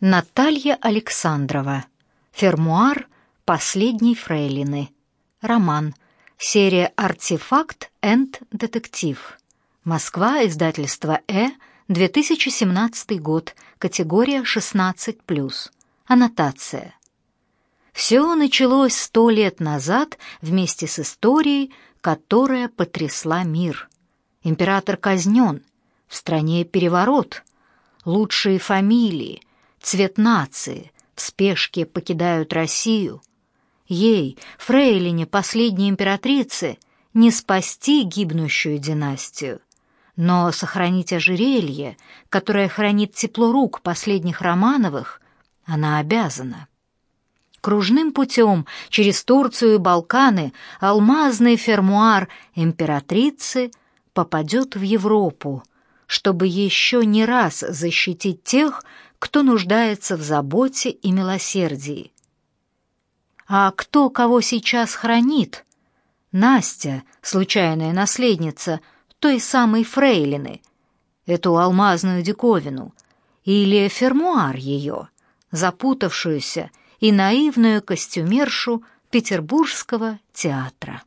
Наталья Александрова. Фермуар последней фрейлины. Роман. Серия «Артефакт энд детектив». Москва, издательство «Э», 2017 год, категория 16+. Аннотация. Все началось сто лет назад вместе с историей, которая потрясла мир. Император казнен, в стране переворот, лучшие фамилии, цвет нации в спешке покидают Россию. Ей, фрейлине последней императрицы, не спасти гибнущую династию, но сохранить ожерелье, которое хранит тепло рук последних Романовых, она обязана. Кружным путем через Турцию и Балканы алмазный фермуар императрицы попадет в Европу, чтобы еще не раз защитить тех, кто нуждается в заботе и милосердии. А кто кого сейчас хранит? Настя, случайная наследница той самой фрейлины, эту алмазную диковину, или фермуар ее, запутавшуюся и наивную костюмершу Петербургского театра.